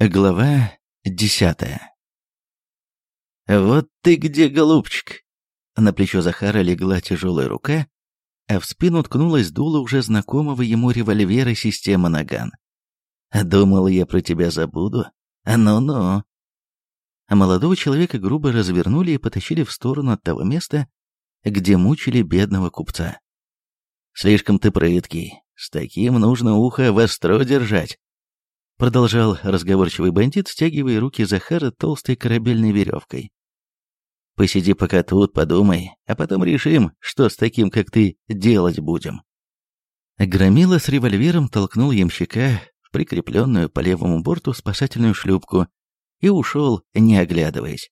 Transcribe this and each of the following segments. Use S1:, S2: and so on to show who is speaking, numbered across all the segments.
S1: Глава десятая «Вот ты где, голубчик!» На плечо Захара легла тяжелая рука, а в спину ткнулась дуло уже знакомого ему револьвера системы «Наган». «Думал, я про тебя забуду? Ну-ну!» Молодого человека грубо развернули и потащили в сторону от того места, где мучили бедного купца. «Слишком ты прыткий, с таким нужно ухо востро держать!» Продолжал разговорчивый бандит, стягивая руки Захара толстой корабельной веревкой. «Посиди пока тут, подумай, а потом решим, что с таким, как ты, делать будем». Громила с револьвером толкнул ямщика в прикрепленную по левому борту спасательную шлюпку и ушел, не оглядываясь.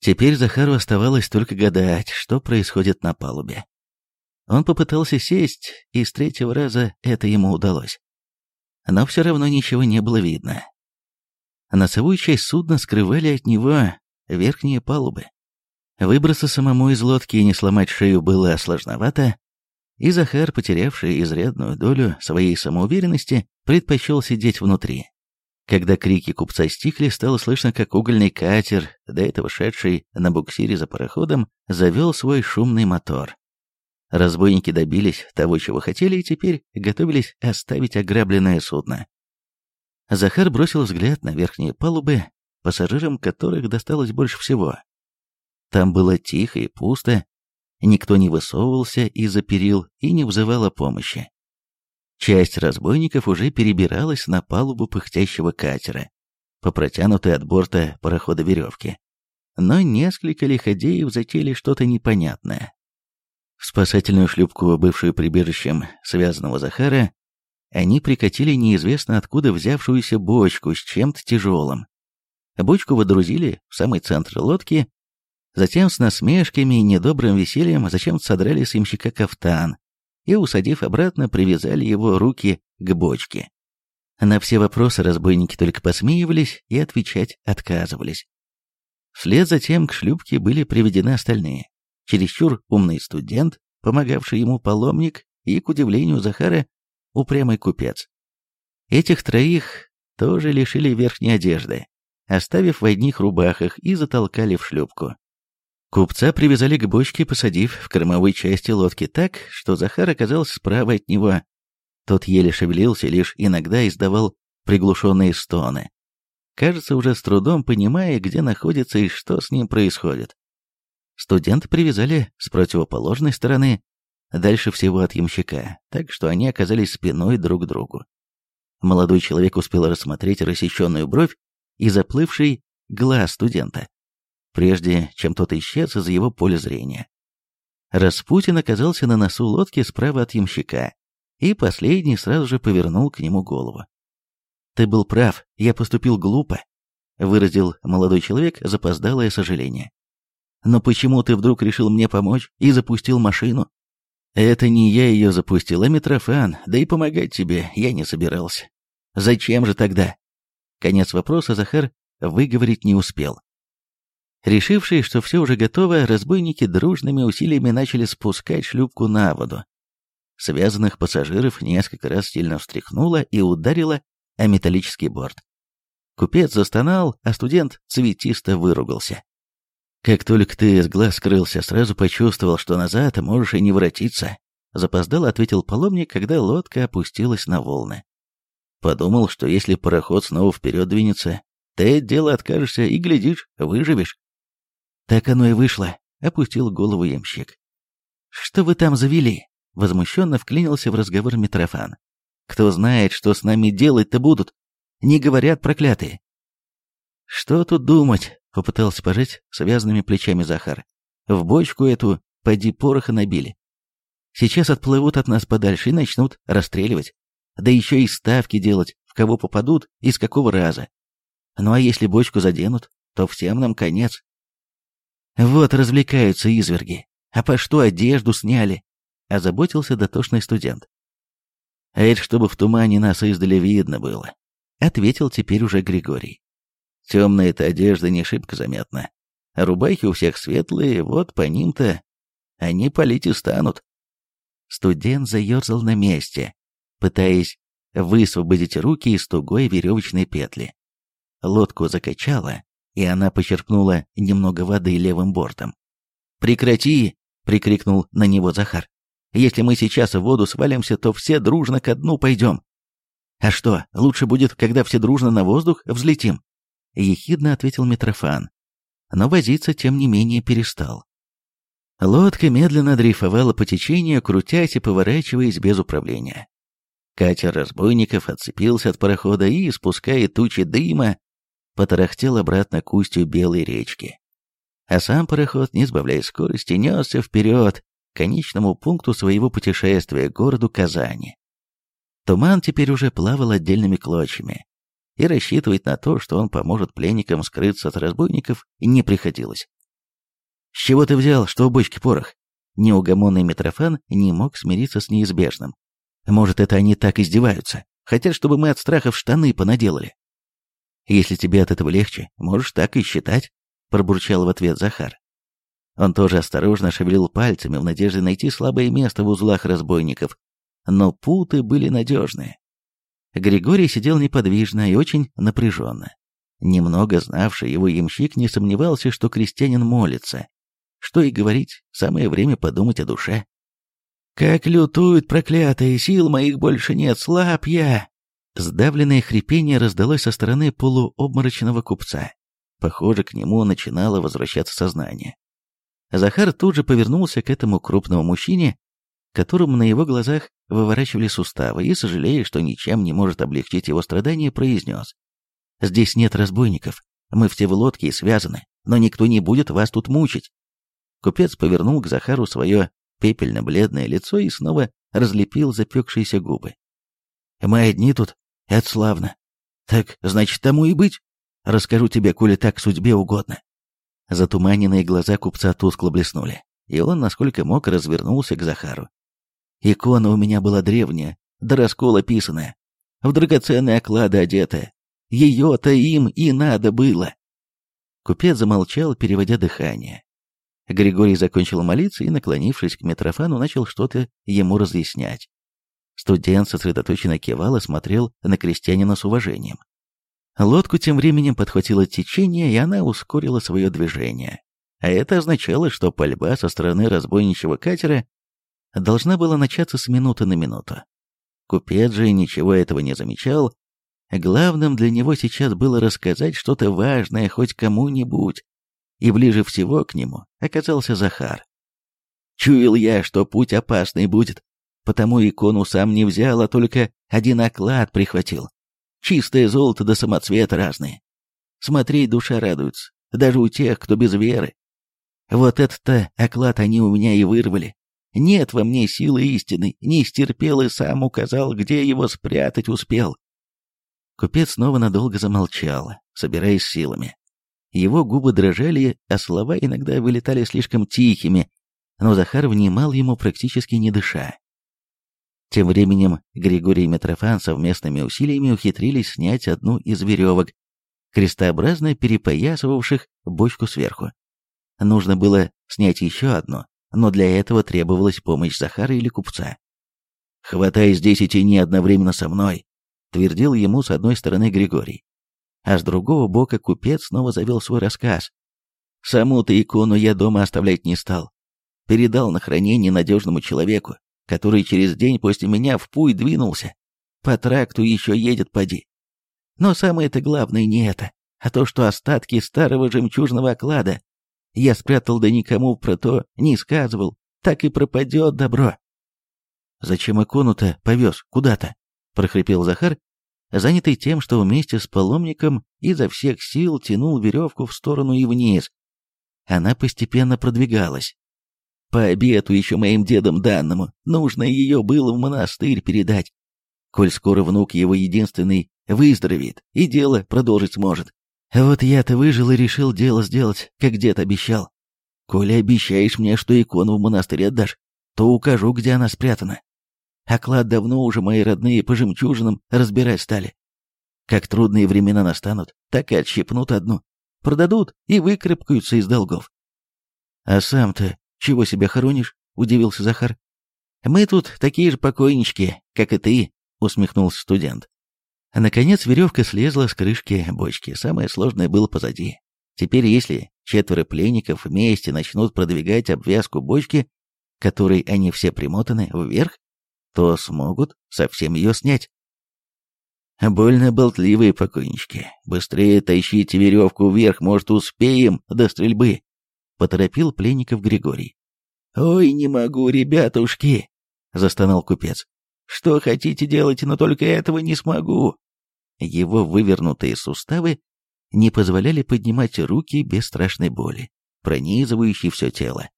S1: Теперь Захару оставалось только гадать, что происходит на палубе. Он попытался сесть, и с третьего раза это ему удалось но все равно ничего не было видно. Носовую часть судна скрывали от него верхние палубы. Выбраться самому из лодки и не сломать шею было сложновато, и Захар, потерявший изрядную долю своей самоуверенности, предпочел сидеть внутри. Когда крики купца стихли, стало слышно, как угольный катер, до этого шедший на буксире за пароходом, завел свой шумный мотор. Разбойники добились того, чего хотели, и теперь готовились оставить ограбленное судно. Захар бросил взгляд на верхние палубы, пассажирам которых досталось больше всего. Там было тихо и пусто, никто не высовывался из-за перил и не взывал о помощи. Часть разбойников уже перебиралась на палубу пыхтящего катера, по протянутой от борта парохода веревке. Но несколько лиходеев затеяли что-то непонятное. В спасательную шлюпку, бывшую прибежищем связанного Захара, они прикатили неизвестно откуда взявшуюся бочку с чем-то тяжелым. Бочку водрузили в самый центр лодки, затем с насмешками и недобрым весельем зачем-то содрали с имщика кафтан и, усадив обратно, привязали его руки к бочке. На все вопросы разбойники только посмеивались и отвечать отказывались. Вслед за тем к шлюпке были приведены остальные чересчур умный студент, помогавший ему паломник и, к удивлению Захара, упрямый купец. Этих троих тоже лишили верхней одежды, оставив в одних рубахах и затолкали в шлюпку. Купца привязали к бочке, посадив в кормовой части лодки так, что Захар оказался справа от него. Тот еле шевелился, лишь иногда издавал приглушенные стоны. Кажется, уже с трудом понимая, где находится и что с ним происходит. Студента привязали с противоположной стороны, дальше всего от ямщика, так что они оказались спиной друг к другу. Молодой человек успел рассмотреть рассеченную бровь и заплывший глаз студента, прежде чем тот исчез из его поля зрения. Распутин оказался на носу лодки справа от ямщика, и последний сразу же повернул к нему голову. «Ты был прав, я поступил глупо», — выразил молодой человек запоздалое сожаление. Но почему ты вдруг решил мне помочь и запустил машину? Это не я ее запустил, а Митрофан, да и помогать тебе я не собирался. Зачем же тогда? Конец вопроса Захар выговорить не успел. Решившие, что все уже готово, разбойники дружными усилиями начали спускать шлюпку на воду. Связанных пассажиров несколько раз сильно встряхнуло и ударило о металлический борт. Купец застонал, а студент цветисто выругался. Как только ты из глаз скрылся, сразу почувствовал, что назад можешь и не воротиться. Запоздал, ответил паломник, когда лодка опустилась на волны. Подумал, что если пароход снова вперед двинется, ты от дела откажешься и, глядишь, выживешь. Так оно и вышло, опустил голову ямщик. Что вы там завели? Возмущенно вклинился в разговор Митрофан. Кто знает, что с нами делать-то будут? Не говорят проклятые. Что тут думать? Попытался пожать связанными плечами Захар. В бочку эту поди пороха набили. Сейчас отплывут от нас подальше и начнут расстреливать. Да еще и ставки делать, в кого попадут и с какого раза. Ну а если бочку заденут, то всем нам конец. Вот развлекаются изверги. А по что одежду сняли? Озаботился дотошный студент. А это чтобы в тумане нас издали видно было. Ответил теперь уже Григорий. Темная-то одежда не шибко заметна. А рубахи у всех светлые, вот по ним-то они палить и станут. Студент заерзал на месте, пытаясь высвободить руки из тугой веревочной петли. лодку закачала, и она почерпнула немного воды левым бортом. «Прекрати!» — прикрикнул на него Захар. «Если мы сейчас в воду свалимся, то все дружно ко дну пойдем». «А что, лучше будет, когда все дружно на воздух взлетим?» — ехидно ответил Митрофан. Но возиться, тем не менее, перестал. Лодка медленно дрейфовала по течению, крутясь и поворачиваясь без управления. Катер разбойников отцепился от парохода и, испуская тучи дыма, потарахтел обратно к устью Белой речки. А сам пароход, не сбавляя скорости, несся вперед к конечному пункту своего путешествия, городу Казани. Туман теперь уже плавал отдельными клочьями, и рассчитывать на то, что он поможет пленникам скрыться от разбойников, не приходилось. «С чего ты взял, что в бочке порох?» Неугомонный Митрофан не мог смириться с неизбежным. «Может, это они так издеваются? Хотят, чтобы мы от страха в штаны понаделали?» «Если тебе от этого легче, можешь так и считать», — пробурчал в ответ Захар. Он тоже осторожно шевелил пальцами в надежде найти слабое место в узлах разбойников, но путы были надежные. Григорий сидел неподвижно и очень напряженно. Немного знавший его ямщик не сомневался, что крестьянин молится. Что и говорить, самое время подумать о душе. «Как лютуют проклятые, сил моих больше нет, слаб я!» Сдавленное хрипение раздалось со стороны полуобморочного купца. Похоже, к нему начинало возвращаться сознание. Захар тут же повернулся к этому крупному мужчине, которому на его глазах выворачивали суставы, и, сожалея, что ничем не может облегчить его страдания, произнес. «Здесь нет разбойников, мы все в лодке и связаны, но никто не будет вас тут мучить». Купец повернул к Захару свое пепельно-бледное лицо и снова разлепил запекшиеся губы. «Мы одни тут, это славно. Так, значит, тому и быть. Расскажу тебе, коли так судьбе угодно». Затуманенные глаза купца тускло блеснули, и он, насколько мог, развернулся к Захару. Икона у меня была древняя, до раскола писаная, в драгоценные оклады одетая. Ее-то им и надо было. Купец замолчал, переводя дыхание. Григорий закончил молиться и, наклонившись к Митрофану, начал что-то ему разъяснять. Студент сосредоточенно кивал и смотрел на крестьянина с уважением. Лодку тем временем подхватило течение, и она ускорила свое движение. А это означало, что пальба со стороны разбойничьего катера должна была начаться с минуты на минуту. Купец же ничего этого не замечал. Главным для него сейчас было рассказать что-то важное хоть кому-нибудь, и ближе всего к нему оказался Захар. Чуял я, что путь опасный будет, потому икону сам не взял, а только один оклад прихватил. Чистое золото да самоцвет разные. Смотреть душа радуется, даже у тех, кто без веры. Вот этот-то оклад они у меня и вырвали. Нет во мне силы истины, не стерпел и сам указал, где его спрятать успел. Купец снова надолго замолчал, собираясь силами. Его губы дрожали, а слова иногда вылетали слишком тихими, но Захар внимал ему практически не дыша. Тем временем Григорий и Митрофан совместными усилиями ухитрились снять одну из веревок, крестообразно перепоясывавших бочку сверху. Нужно было снять еще одну, но для этого требовалась помощь Захара или купца. «Хватай здесь и тяни одновременно со мной», — твердил ему с одной стороны Григорий. А с другого бока купец снова завел свой рассказ. «Саму-то икону я дома оставлять не стал. Передал на хранение надежному человеку, который через день после меня в путь двинулся. По тракту еще едет поди. Но самое-то главное не это, а то, что остатки старого жемчужного оклада я спрятал, да никому про то не сказывал. Так и пропадет добро. Зачем икону-то повез куда-то? прохрипел Захар, занятый тем, что вместе с паломником изо всех сил тянул веревку в сторону и вниз. Она постепенно продвигалась. По обету еще моим дедом данному, нужно ее было в монастырь передать. Коль скоро внук его единственный выздоровеет и дело продолжить сможет. Вот я-то выжил и решил дело сделать, как дед обещал. Коли обещаешь мне, что икону в монастырь отдашь, то укажу, где она спрятана. А клад давно уже мои родные по жемчужинам разбирать стали. Как трудные времена настанут, так и отщипнут одну. Продадут и выкарабкаются из долгов. А сам-то чего себя хоронишь? Удивился Захар. Мы тут такие же покойнички, как и ты, усмехнулся студент. Наконец веревка слезла с крышки бочки. Самое сложное было позади. Теперь, если четверо пленников вместе начнут продвигать обвязку бочки, которой они все примотаны, вверх, то смогут совсем ее снять. Больно болтливые покойнички. Быстрее тащите веревку вверх, может, успеем до стрельбы. Поторопил пленников Григорий. Ой, не могу, ребятушки, застонал купец. Что хотите делать, но только этого не смогу. Его вывернутые суставы не позволяли поднимать руки без страшной боли, пронизывающей все тело.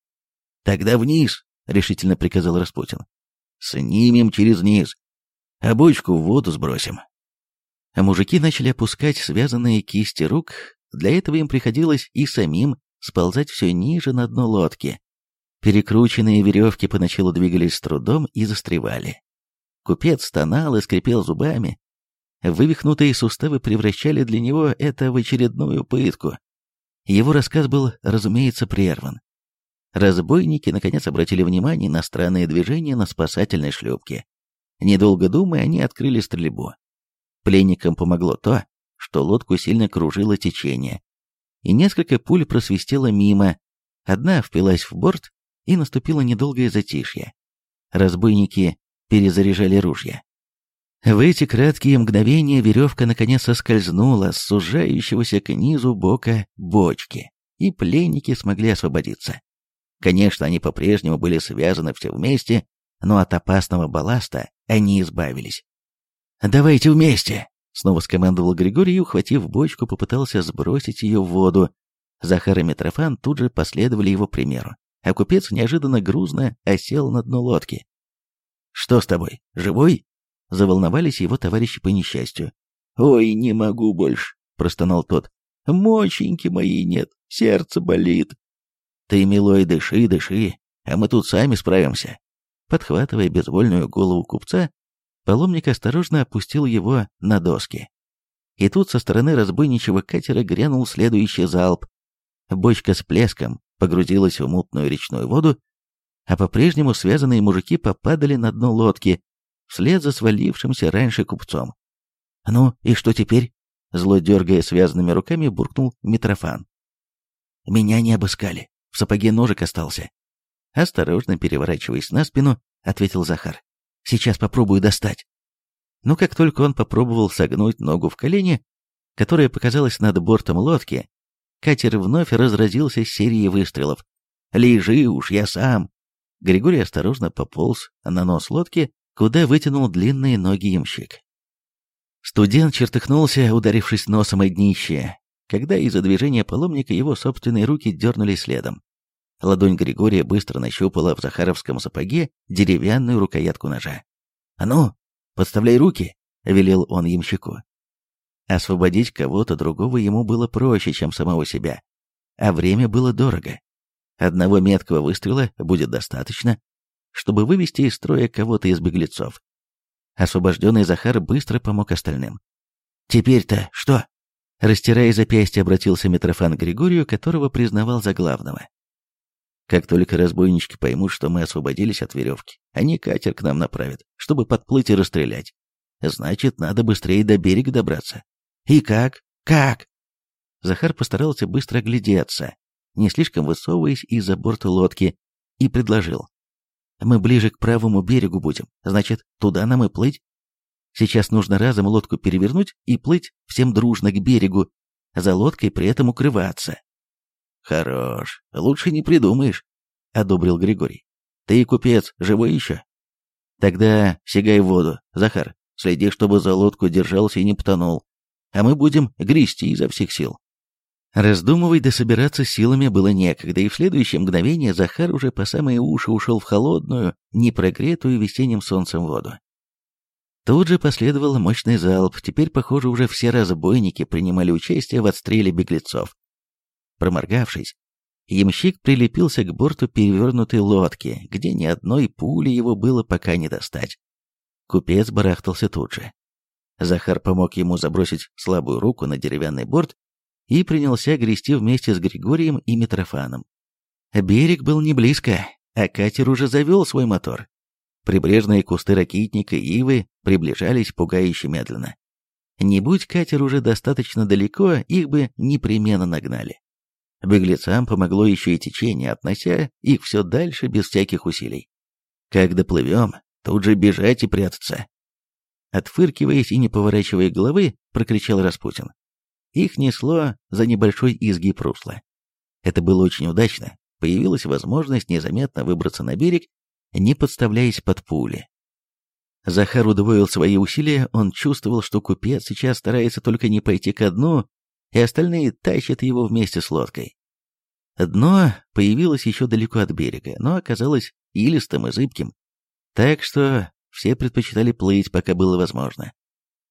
S1: «Тогда вниз!» — решительно приказал Распутин. «Снимем через низ, а бочку в воду сбросим». А мужики начали опускать связанные кисти рук, для этого им приходилось и самим сползать все ниже на дно лодки. Перекрученные веревки поначалу двигались с трудом и застревали. Купец стонал и скрипел зубами, Вывихнутые суставы превращали для него это в очередную пытку. Его рассказ был, разумеется, прерван. Разбойники наконец обратили внимание на странные движения на спасательной шлюпке. Недолго думая, они открыли стрельбу. Пленникам помогло то, что лодку сильно кружило течение, и несколько пуль просвистело мимо, одна впилась в борт, и наступило недолгое затишье. Разбойники перезаряжали ружья. В эти краткие мгновения веревка наконец соскользнула с сужающегося к низу бока бочки, и пленники смогли освободиться. Конечно, они по-прежнему были связаны все вместе, но от опасного балласта они избавились. «Давайте вместе!» — снова скомандовал Григорий, ухватив бочку, попытался сбросить ее в воду. Захар и Митрофан тут же последовали его примеру, а купец неожиданно грузно осел на дно лодки. «Что с тобой, живой?» Заволновались его товарищи по несчастью. «Ой, не могу больше», — простонал тот. «Моченьки моей нет, сердце болит». «Ты, милой, дыши, дыши, а мы тут сами справимся». Подхватывая безвольную голову купца, паломник осторожно опустил его на доски. И тут со стороны разбойничего катера грянул следующий залп. Бочка с плеском погрузилась в мутную речную воду, а по-прежнему связанные мужики попадали на дно лодки, вслед за свалившимся раньше купцом. «Ну, и что теперь?» Зло дергая связанными руками, буркнул Митрофан. «Меня не обыскали. В сапоге ножик остался». Осторожно переворачиваясь на спину, ответил Захар. «Сейчас попробую достать». Но как только он попробовал согнуть ногу в колени, которая показалась над бортом лодки, катер вновь разразился серией выстрелов. «Лежи уж, я сам!» Григорий осторожно пополз на нос лодки, куда вытянул длинные ноги ямщик. Студент чертыхнулся, ударившись носом о днище, когда из-за движения паломника его собственные руки дернули следом. Ладонь Григория быстро нащупала в захаровском сапоге деревянную рукоятку ножа. «А ну, подставляй руки!» — велел он ямщику. Освободить кого-то другого ему было проще, чем самого себя, а время было дорого. Одного меткого выстрела будет достаточно, чтобы вывести из строя кого-то из беглецов. Освобожденный Захар быстро помог остальным. «Теперь-то что?» Растирая запястье, обратился Митрофан к Григорию, которого признавал за главного. «Как только разбойнички поймут, что мы освободились от веревки, они катер к нам направят, чтобы подплыть и расстрелять. Значит, надо быстрее до берега добраться. И как? Как?» Захар постарался быстро оглядеться, не слишком высовываясь из-за борта лодки, и предложил. Мы ближе к правому берегу будем, значит, туда нам и плыть. Сейчас нужно разом лодку перевернуть и плыть всем дружно к берегу, за лодкой при этом укрываться. Хорош, лучше не придумаешь, одобрил Григорий. Ты, купец, живой еще? Тогда сигай в воду, Захар, следи, чтобы за лодку держался и не потонул, а мы будем грести изо всех сил. Раздумывать да собираться силами было некогда, и в следующее мгновение Захар уже по самые уши ушел в холодную, непрогретую весенним солнцем воду. Тут же последовал мощный залп, теперь, похоже, уже все разбойники принимали участие в отстреле беглецов. Проморгавшись, ямщик прилепился к борту перевернутой лодки, где ни одной пули его было пока не достать. Купец барахтался тут же. Захар помог ему забросить слабую руку на деревянный борт и принялся грести вместе с Григорием и Митрофаном. Берег был не близко, а катер уже завел свой мотор. Прибрежные кусты ракитника и ивы приближались пугающе медленно. Не будь катер уже достаточно далеко, их бы непременно нагнали. Беглецам помогло еще и течение, относя их все дальше без всяких усилий. Как доплывем, тут же бежать и прятаться. Отфыркиваясь и не поворачивая головы, прокричал Распутин. Их несло за небольшой изгиб русла. Это было очень удачно. Появилась возможность незаметно выбраться на берег, не подставляясь под пули. Захар удвоил свои усилия, он чувствовал, что купец сейчас старается только не пойти ко дну, и остальные тащат его вместе с лодкой. Дно появилось еще далеко от берега, но оказалось илистым и зыбким, так что все предпочитали плыть, пока было возможно.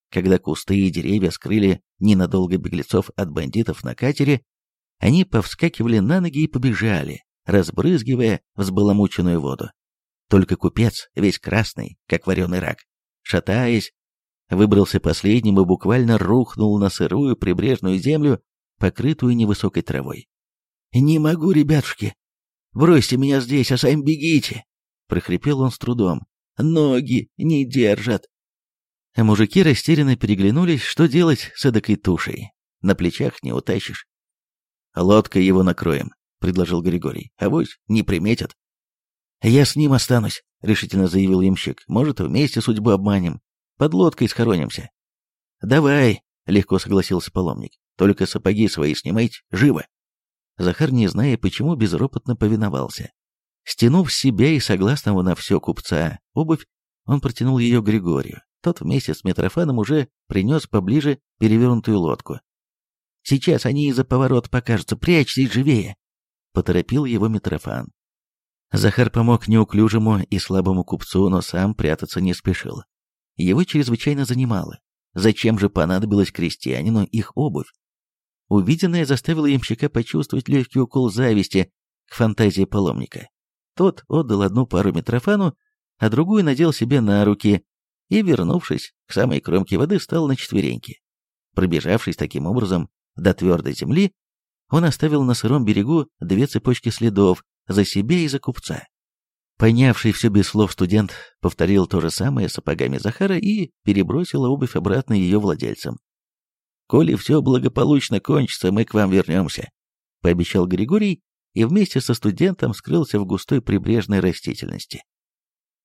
S1: Когда кусты и деревья скрыли ненадолго беглецов от бандитов на катере, они повскакивали на ноги и побежали, разбрызгивая взбаламученную воду. Только купец, весь красный, как вареный рак, шатаясь, выбрался последним и буквально рухнул на сырую прибрежную землю, покрытую невысокой травой. «Не могу, ребятушки! Бросьте меня здесь, а сами бегите!» — прохрипел он с трудом. «Ноги не держат!» А мужики растерянно переглянулись, что делать с эдакой тушей. На плечах не утащишь. «Лодкой его накроем», — предложил Григорий. «Авось не приметят». «Я с ним останусь», — решительно заявил ямщик. «Может, вместе судьбу обманем. Под лодкой схоронимся». «Давай», — легко согласился паломник. «Только сапоги свои снимайте, живо». Захар, не зная почему, безропотно повиновался. Стянув себя и согласного на все купца обувь, он протянул ее Григорию. Тот вместе с Митрофаном уже принес поближе перевернутую лодку. «Сейчас они из-за поворота покажутся, прячьтесь живее!» — поторопил его Митрофан. Захар помог неуклюжему и слабому купцу, но сам прятаться не спешил. Его чрезвычайно занимало. Зачем же понадобилось крестьянину их обувь? Увиденное заставило ямщика почувствовать легкий укол зависти к фантазии паломника. Тот отдал одну пару Митрофану, а другую надел себе на руки и, вернувшись к самой кромке воды, стал на четвереньки. Пробежавшись таким образом до твердой земли, он оставил на сыром берегу две цепочки следов, за себя и за купца. Понявший все без слов студент повторил то же самое сапогами Захара и перебросил обувь обратно ее владельцам. «Коли все благополучно кончится, мы к вам вернемся», — пообещал Григорий и вместе со студентом скрылся в густой прибрежной растительности.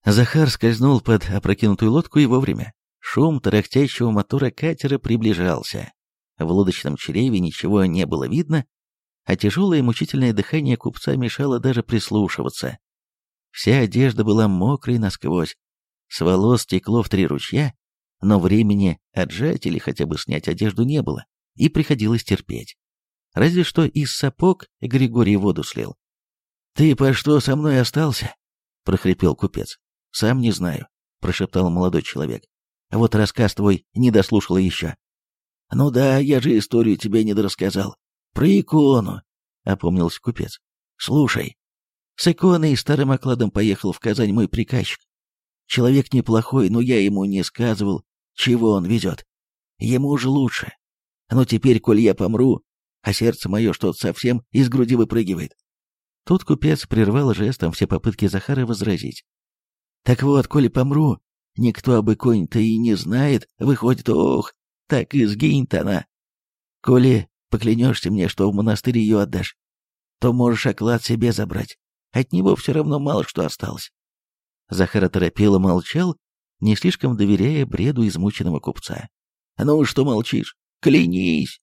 S1: Захар скользнул под опрокинутую лодку и вовремя. Шум тарахтящего мотора катера приближался. В лодочном чреве ничего не было видно, а тяжелое мучительное дыхание купца мешало даже прислушиваться. Вся одежда была мокрой насквозь, с волос текло в три ручья, но времени отжать или хотя бы снять одежду не было, и приходилось терпеть. Разве что из сапог Григорий воду слил. «Ты по что со мной остался?» — прохрипел купец. «Сам не знаю», — прошептал молодой человек. «А вот рассказ твой не дослушал еще». «Ну да, я же историю тебе не дорассказал. «Про икону», — опомнился купец. «Слушай, с иконой и старым окладом поехал в Казань мой приказчик. Человек неплохой, но я ему не сказывал, чего он везет. Ему же лучше. Но теперь, коль я помру, а сердце мое что-то совсем из груди выпрыгивает». Тут купец прервал жестом все попытки Захара возразить. «Так вот, коли помру, никто об иконе-то и не знает, выходит, ох, так и сгинь-то она. Коли Поклянешься мне, что в монастырь ее отдашь, то можешь оклад себе забрать. От него все равно мало что осталось. Захар оторопело молчал, не слишком доверяя бреду измученного купца. «Ну что молчишь? Клянись!»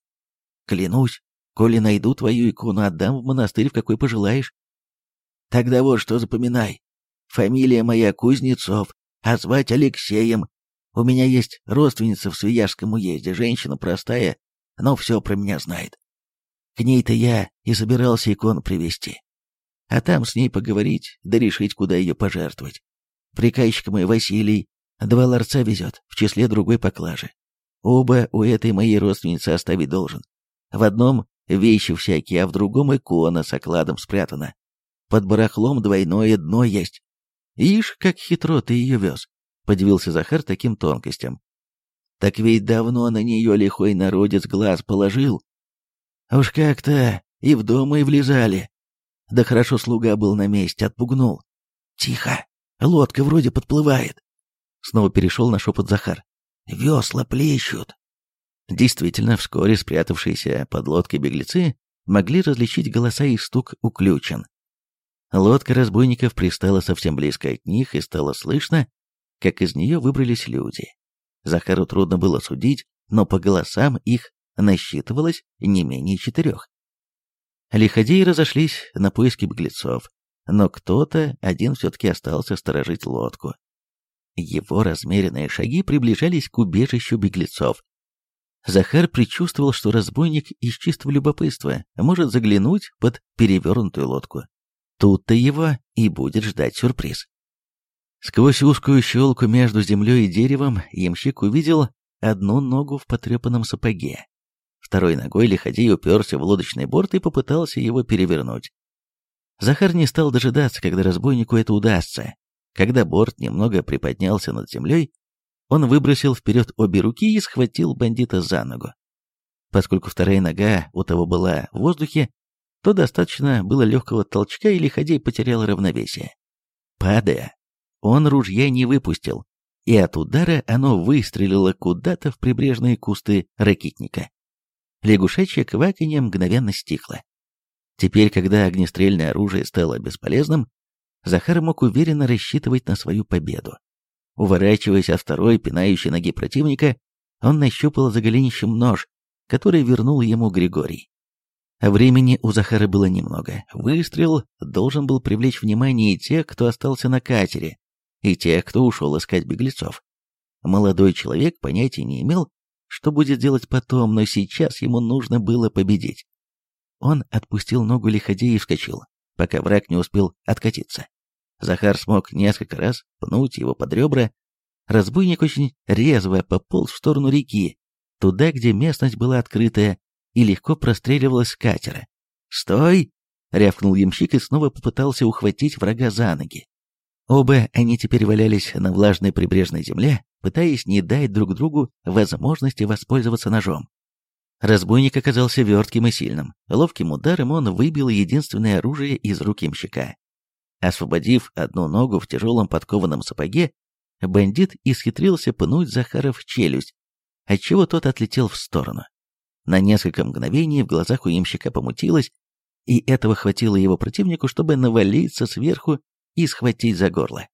S1: «Клянусь, коли найду твою икону, отдам в монастырь, в какой пожелаешь». «Тогда вот что запоминай. Фамилия моя Кузнецов, а звать Алексеем. У меня есть родственница в Свияжском уезде, женщина простая, но все про меня знает. К ней-то я и собирался икону привезти. А там с ней поговорить, да решить, куда ее пожертвовать. Приказчик мой Василий два ларца везет, в числе другой поклажи. Оба у этой моей родственницы оставить должен. В одном вещи всякие, а в другом икона с окладом спрятана. Под барахлом двойное дно есть. Ишь, как хитро ты ее вез, подивился Захар таким тонкостям. Так ведь давно на нее лихой народец глаз положил. Уж как-то и в дом и влезали. Да хорошо слуга был на месте, отпугнул. Тихо, лодка вроде подплывает. Снова перешел на шепот Захар. Весла плещут. Действительно, вскоре спрятавшиеся под лодкой беглецы могли различить голоса и стук уключен. Лодка разбойников пристала совсем близко от них, и стало слышно, как из нее выбрались люди. Захару трудно было судить, но по голосам их насчитывалось не менее четырех. Лиходеи разошлись на поиски беглецов, но кто-то один все-таки остался сторожить лодку. Его размеренные шаги приближались к убежищу беглецов. Захар предчувствовал, что разбойник из чистого любопытства может заглянуть под перевернутую лодку. Тут-то его и будет ждать сюрприз. Сквозь узкую щелку между землей и деревом ямщик увидел одну ногу в потрепанном сапоге. Второй ногой лиходей уперся в лодочный борт и попытался его перевернуть. Захар не стал дожидаться, когда разбойнику это удастся. Когда борт немного приподнялся над землей, он выбросил вперед обе руки и схватил бандита за ногу. Поскольку вторая нога у того была в воздухе, то достаточно было легкого толчка, и лиходей потерял равновесие. Падая, он ружья не выпустил, и от удара оно выстрелило куда-то в прибрежные кусты ракитника. Лягушачье кваканье мгновенно стихло. Теперь, когда огнестрельное оружие стало бесполезным, Захар мог уверенно рассчитывать на свою победу. Уворачиваясь от второй пинающей ноги противника, он нащупал за голенищем нож, который вернул ему Григорий. Времени у Захара было немного. Выстрел должен был привлечь внимание и тех, кто остался на катере, и тех, кто ушел искать беглецов. Молодой человек понятия не имел, что будет делать потом, но сейчас ему нужно было победить. Он отпустил ногу лиходея и вскочил, пока враг не успел откатиться. Захар смог несколько раз пнуть его под ребра. Разбойник очень резво пополз в сторону реки, туда, где местность была открытая, и легко простреливалась с катера. «Стой!» — рявкнул ямщик и снова попытался ухватить врага за ноги. Оба они теперь валялись на влажной прибрежной земле, пытаясь не дать друг другу возможности воспользоваться ножом. Разбойник оказался вертким и сильным. Ловким ударом он выбил единственное оружие из рук ямщика. Освободив одну ногу в тяжелом подкованном сапоге, бандит исхитрился пнуть Захара в челюсть, отчего тот отлетел в сторону. На несколько мгновений в глазах у ямщика помутилось, и этого хватило его противнику, чтобы навалиться сверху и схватить за горло.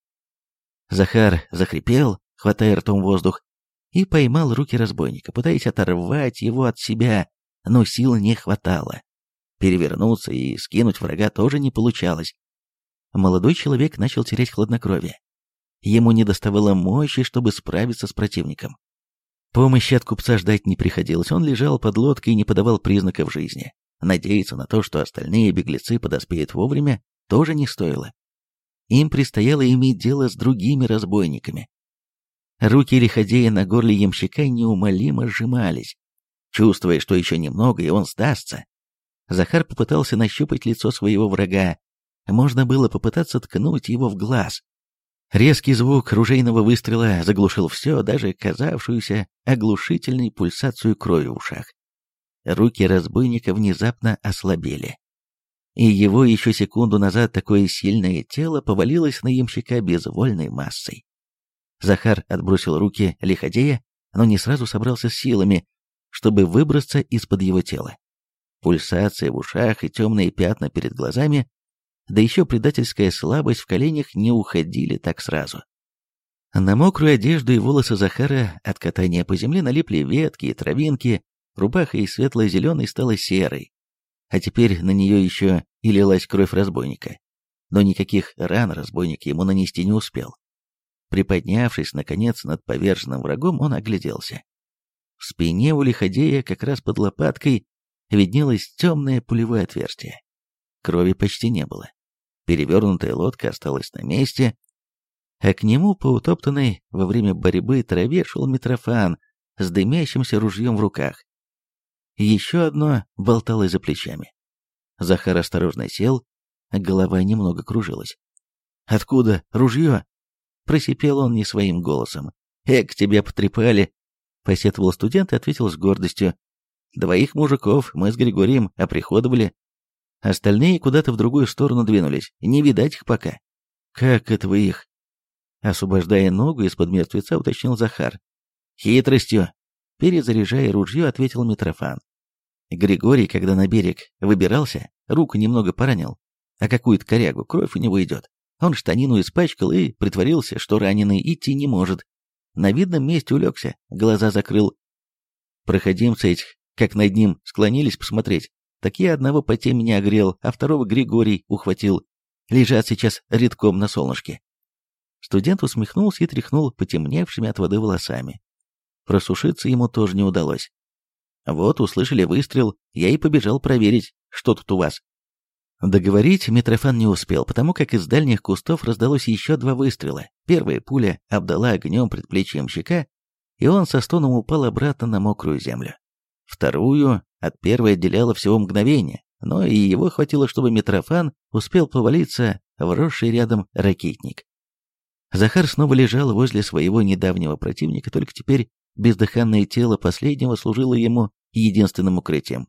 S1: Захар захрипел, хватая ртом воздух, и поймал руки разбойника, пытаясь оторвать его от себя, но сил не хватало. Перевернуться и скинуть врага тоже не получалось. Молодой человек начал терять хладнокровие. Ему не доставало мощи, чтобы справиться с противником. Помощи от купца ждать не приходилось, он лежал под лодкой и не подавал признаков жизни. Надеяться на то, что остальные беглецы подоспеют вовремя, тоже не стоило. Им предстояло иметь дело с другими разбойниками. Руки лиходея на горле ямщика неумолимо сжимались. Чувствуя, что еще немного, и он сдастся, Захар попытался нащупать лицо своего врага. Можно было попытаться ткнуть его в глаз, Резкий звук ружейного выстрела заглушил все, даже казавшуюся оглушительной пульсацию крови в ушах. Руки разбойника внезапно ослабели. И его еще секунду назад такое сильное тело повалилось на ямщика безвольной массой. Захар отбросил руки лиходея, но не сразу собрался с силами, чтобы выбраться из-под его тела. Пульсация в ушах и темные пятна перед глазами да еще предательская слабость в коленях не уходили так сразу. На мокрую одежду и волосы Захара от катания по земле налипли ветки и травинки, рубаха из светло-зеленой стала серой, а теперь на нее еще и лилась кровь разбойника. Но никаких ран разбойник ему нанести не успел. Приподнявшись, наконец, над поверженным врагом, он огляделся. В спине у лиходея, как раз под лопаткой, виднелось темное пулевое отверстие. Крови почти не было. Перевернутая лодка осталась на месте, а к нему по утоптанной во время борьбы траве шел Митрофан с дымящимся ружьем в руках. Еще одно болталось за плечами. Захар осторожно сел, голова немного кружилась. «Откуда ружье?» Просипел он не своим голосом. «Эк, тебя потрепали!» Посетовал студент и ответил с гордостью. «Двоих мужиков мы с Григорием оприходовали, Остальные куда-то в другую сторону двинулись, не видать их пока. Как это вы их? Освобождая ногу из-под мертвеца, уточнил Захар. Хитростью. перезаряжая ружье, ответил Митрофан. Григорий, когда на берег выбирался, руку немного поранил, а какую-то корягу, кровь у него идет. Он штанину испачкал и притворился, что раненый идти не может. На видном месте улегся, глаза закрыл. Проходимцы этих, как над ним склонились посмотреть, так я одного по темени огрел, а второго Григорий ухватил. Лежат сейчас редком на солнышке. Студент усмехнулся и тряхнул потемневшими от воды волосами. Просушиться ему тоже не удалось. Вот, услышали выстрел, я и побежал проверить, что тут у вас. Договорить Митрофан не успел, потому как из дальних кустов раздалось еще два выстрела. Первая пуля обдала огнем предплечьем щека, и он со стоном упал обратно на мокрую землю. Вторую от первой отделяло всего мгновение, но и его хватило, чтобы Митрофан успел повалиться в росший рядом ракетник. Захар снова лежал возле своего недавнего противника, только теперь бездыханное тело последнего служило ему единственным укрытием.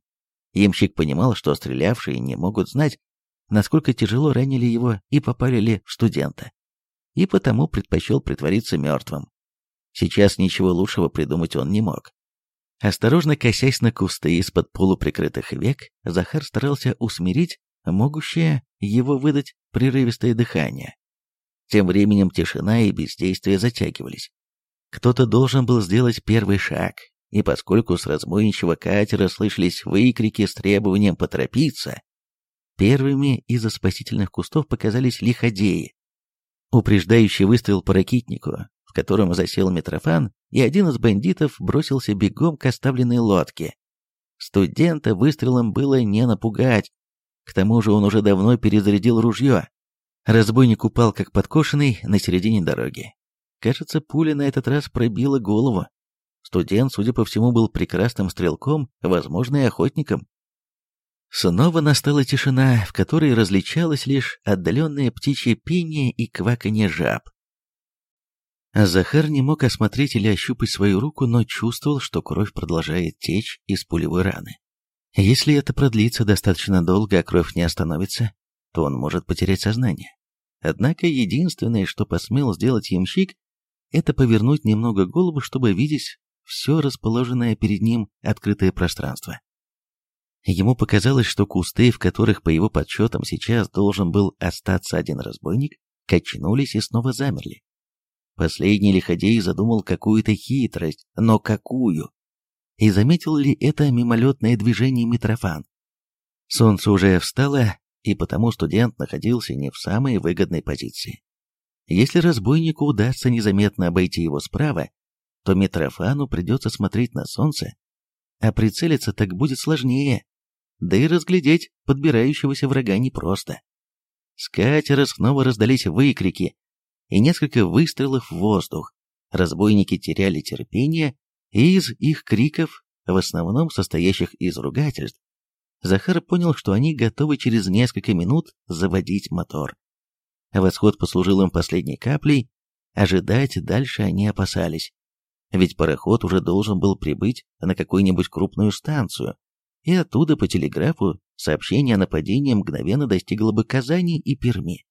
S1: Ямщик понимал, что стрелявшие не могут знать, насколько тяжело ранили его и попали ли в студента, и потому предпочел притвориться мертвым. Сейчас ничего лучшего придумать он не мог. Осторожно косясь на кусты из-под полуприкрытых век, Захар старался усмирить могущее его выдать прерывистое дыхание. Тем временем тишина и бездействие затягивались. Кто-то должен был сделать первый шаг, и поскольку с разбойничьего катера слышались выкрики с требованием поторопиться, первыми из-за спасительных кустов показались лиходеи. Упреждающий выстрел по ракитнику, в засел Митрофан, и один из бандитов бросился бегом к оставленной лодке. Студента выстрелом было не напугать, к тому же он уже давно перезарядил ружье. Разбойник упал как подкошенный на середине дороги. Кажется, пуля на этот раз пробила голову. Студент, судя по всему, был прекрасным стрелком, возможно, и охотником. Снова настала тишина, в которой различалось лишь отдаленное птичье пение и кваканье жаб. Захар не мог осмотреть или ощупать свою руку, но чувствовал, что кровь продолжает течь из пулевой раны. Если это продлится достаточно долго, а кровь не остановится, то он может потерять сознание. Однако единственное, что посмел сделать ямщик, это повернуть немного голову, чтобы видеть все расположенное перед ним открытое пространство. Ему показалось, что кусты, в которых, по его подсчетам, сейчас должен был остаться один разбойник, качнулись и снова замерли. Последний лиходей задумал какую-то хитрость, но какую? И заметил ли это мимолетное движение Митрофан? Солнце уже встало, и потому студент находился не в самой выгодной позиции. Если разбойнику удастся незаметно обойти его справа, то Митрофану придется смотреть на солнце, а прицелиться так будет сложнее, да и разглядеть подбирающегося врага непросто. С катера снова раздались выкрики и несколько выстрелов в воздух. Разбойники теряли терпение, и из их криков, в основном состоящих из ругательств, Захар понял, что они готовы через несколько минут заводить мотор. Восход послужил им последней каплей, ожидать дальше они опасались. Ведь пароход уже должен был прибыть на какую-нибудь крупную станцию, и оттуда по телеграфу сообщение о нападении мгновенно достигло бы Казани и Перми.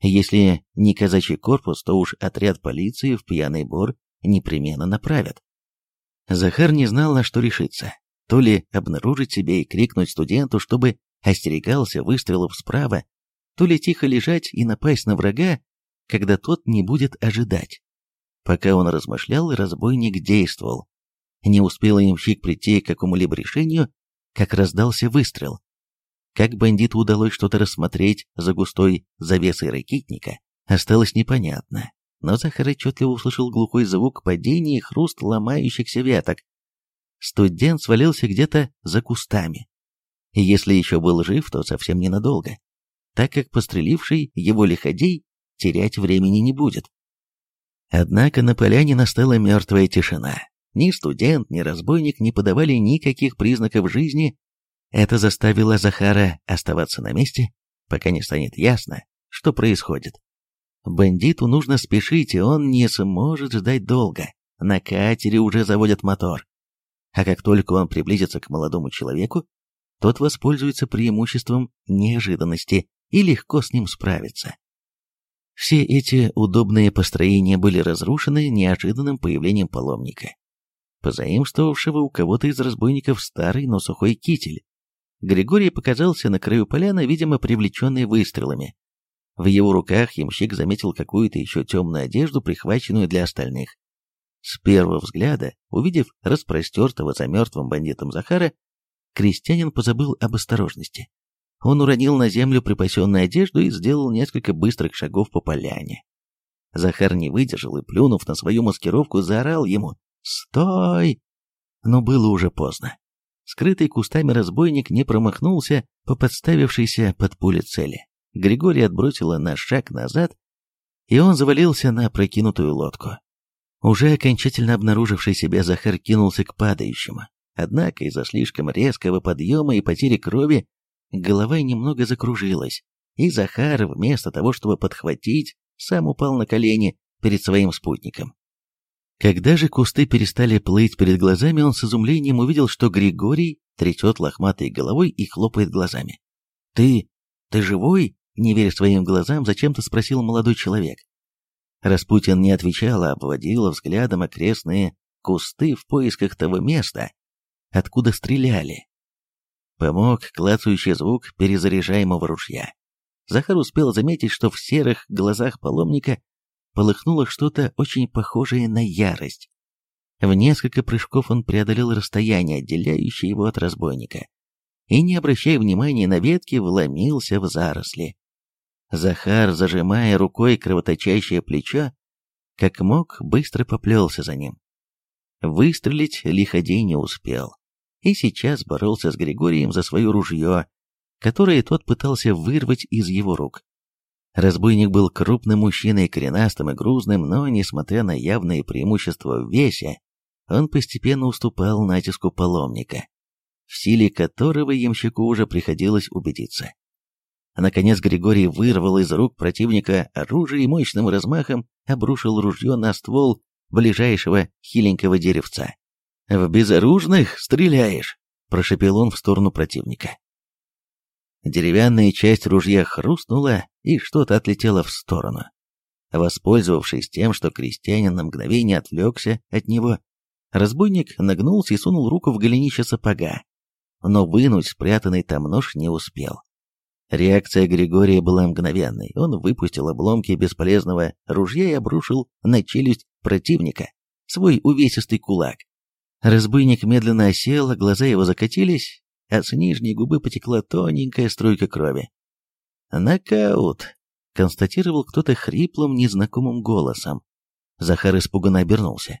S1: Если не казачий корпус, то уж отряд полиции в пьяный бор непременно направят. Захар не знал, на что решиться то ли обнаружить себя и крикнуть студенту, чтобы остерегался выстрелов справа, то ли тихо лежать и напасть на врага, когда тот не будет ожидать. Пока он размышлял, разбойник действовал. Не успел ямщик прийти к какому-либо решению, как раздался выстрел. Как бандиту удалось что-то рассмотреть за густой завесой ракетника, осталось непонятно, но Захар отчетливо услышал глухой звук падения и хруст ломающихся веток, студент свалился где-то за кустами. И если еще был жив, то совсем ненадолго, так как постреливший его лиходей терять времени не будет. Однако на поляне настала мертвая тишина. Ни студент, ни разбойник не подавали никаких признаков жизни. Это заставило Захара оставаться на месте, пока не станет ясно, что происходит. Бандиту нужно спешить, и он не сможет ждать долго. На катере уже заводят мотор а как только он приблизится к молодому человеку, тот воспользуется преимуществом неожиданности и легко с ним справится. Все эти удобные построения были разрушены неожиданным появлением паломника. позаимствовавшего у кого-то из разбойников старый, но сухой китель. Григорий показался на краю поляны, видимо, привлеченный выстрелами. В его руках ямщик заметил какую-то еще темную одежду, прихваченную для остальных. С первого взгляда, увидев распростертого за мертвым бандитом Захара, крестьянин позабыл об осторожности. Он уронил на землю припасенную одежду и сделал несколько быстрых шагов по поляне. Захар не выдержал и, плюнув на свою маскировку, заорал ему «Стой!». Но было уже поздно. Скрытый кустами разбойник не промахнулся по подставившейся под пули цели. Григорий отбросило на шаг назад, и он завалился на прокинутую лодку. Уже окончательно обнаруживший себя Захар кинулся к падающему. Однако из-за слишком резкого подъема и потери крови голова немного закружилась, и Захар, вместо того, чтобы подхватить, сам упал на колени перед своим спутником. Когда же кусты перестали плыть перед глазами, он с изумлением увидел, что Григорий трясет лохматой головой и хлопает глазами. «Ты... ты живой?» Не веря своим глазам, зачем-то спросил молодой человек. Распутин не отвечал, а обводил взглядом окрестные кусты в поисках того места, откуда стреляли. Помог клацающий звук перезаряжаемого ружья. Захар успел заметить, что в серых глазах паломника полыхнуло что-то очень похожее на ярость. В несколько прыжков он преодолел расстояние, отделяющее его от разбойника, и, не обращая внимания на ветки, вломился в заросли. Захар, зажимая рукой кровоточащее плечо, как мог, быстро поплелся за ним. Выстрелить Лиходей не успел, и сейчас боролся с Григорием за свое ружье, которое тот пытался вырвать из его рук. Разбойник был крупным мужчиной, коренастым и грузным, но, несмотря на явные преимущества в весе, он постепенно уступал натиску паломника, в силе которого ямщику уже приходилось убедиться. Наконец Григорий вырвал из рук противника оружие и мощным размахом обрушил ружье на ствол ближайшего хиленького деревца. «В безоружных стреляешь!» – прошепел он в сторону противника. Деревянная часть ружья хрустнула, и что-то отлетело в сторону. Воспользовавшись тем, что крестьянин на мгновение отвлекся от него, разбойник нагнулся и сунул руку в голенище сапога, но вынуть спрятанный там нож не успел. Реакция Григория была мгновенной. Он выпустил обломки бесполезного ружья и обрушил на челюсть противника свой увесистый кулак. Разбойник медленно осел, глаза его закатились, а с нижней губы потекла тоненькая струйка крови. «Нокаут!» — констатировал кто-то хриплым, незнакомым голосом. Захар испуганно обернулся.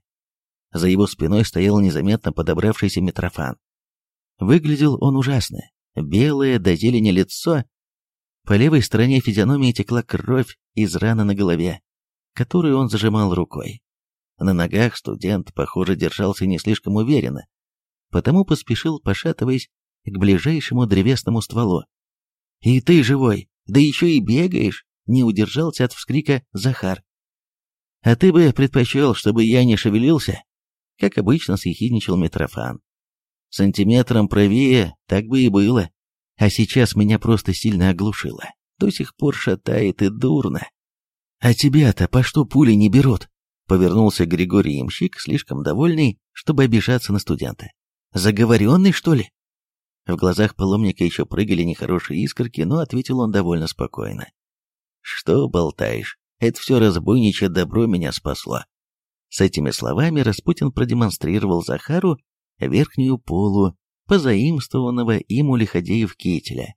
S1: За его спиной стоял незаметно подобравшийся Митрофан. Выглядел он ужасно. Белое до зелени лицо по левой стороне физиономии текла кровь из раны на голове, которую он зажимал рукой. На ногах студент, похоже, держался не слишком уверенно, потому поспешил, пошатываясь, к ближайшему древесному стволу. «И ты живой, да еще и бегаешь!» — не удержался от вскрика Захар. «А ты бы предпочел, чтобы я не шевелился?» Как обычно съехидничал Митрофан. «Сантиметром правее так бы и было. А сейчас меня просто сильно оглушило. До сих пор шатает и дурно. А тебя-то по что пули не берут? Повернулся Григорий Ямщик, слишком довольный, чтобы обижаться на студента. Заговоренный, что ли? В глазах паломника еще прыгали нехорошие искорки, но ответил он довольно спокойно. «Что болтаешь? Это все разбойничье добро меня спасло». С этими словами Распутин продемонстрировал Захару верхнюю полу позаимствованного им у лиходеев кителя.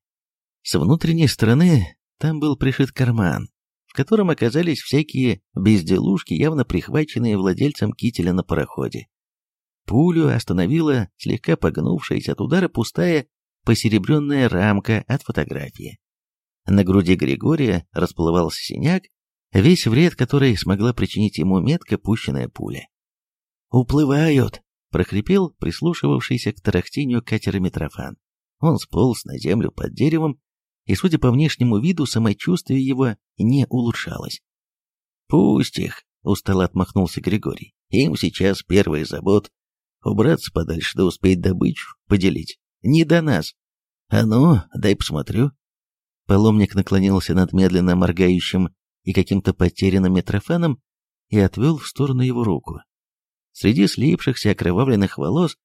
S1: С внутренней стороны там был пришит карман, в котором оказались всякие безделушки, явно прихваченные владельцем кителя на пароходе. Пулю остановила слегка погнувшаяся от удара пустая посеребренная рамка от фотографии. На груди Григория расплывался синяк, весь вред, который смогла причинить ему метко пущенная пуля. «Уплывают!» прохрипел прислушивавшийся к тарахтению катера Митрофан. Он сполз на землю под деревом, и, судя по внешнему виду, самочувствие его не улучшалось. «Пусть их», — устало отмахнулся Григорий, — «им сейчас первый забот убраться подальше да успеть добычу поделить. Не до нас. А ну, дай посмотрю». Паломник наклонился над медленно моргающим и каким-то потерянным Митрофаном и отвел в сторону его руку. Среди слипшихся окровавленных волос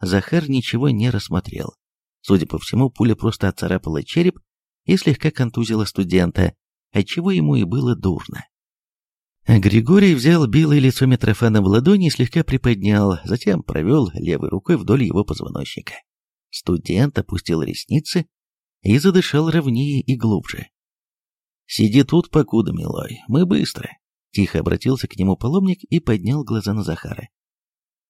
S1: Захар ничего не рассмотрел. Судя по всему, пуля просто отцарапала череп и слегка контузила студента, отчего ему и было дурно. Григорий взял белое лицо Митрофана в ладони и слегка приподнял, затем провел левой рукой вдоль его позвоночника. Студент опустил ресницы и задышал ровнее и глубже. «Сиди тут, покуда, милой, мы быстро», — тихо обратился к нему паломник и поднял глаза на Захара.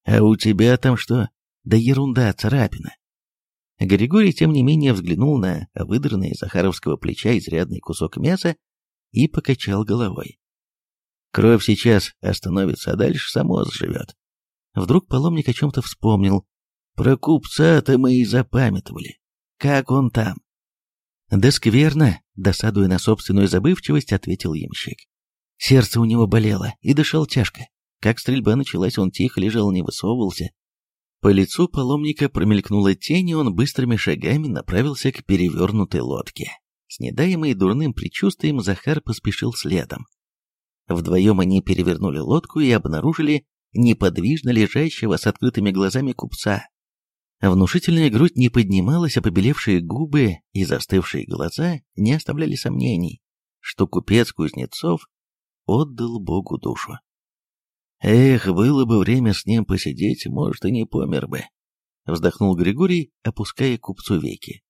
S1: «А у тебя там что?» «Да ерунда, царапина». Григорий, тем не менее, взглянул на выдранный Захаровского плеча изрядный кусок мяса и покачал головой. Кровь сейчас остановится, а дальше само заживет. Вдруг паломник о чем-то вспомнил. Про купца-то мы и запамятовали. Как он там? Да скверно, досадуя на собственную забывчивость, ответил ямщик. Сердце у него болело и дышал тяжко. Как стрельба началась, он тихо лежал, не высовывался. По лицу паломника промелькнула тень, и он быстрыми шагами направился к перевернутой лодке. С недаемой дурным предчувствием Захар поспешил следом. Вдвоем они перевернули лодку и обнаружили неподвижно лежащего с открытыми глазами купца. Внушительная грудь не поднималась, а побелевшие губы и застывшие глаза не оставляли сомнений, что купец Кузнецов отдал Богу душу. Эх, было бы время с ним посидеть, может, и не помер бы. Вздохнул Григорий, опуская купцу веки.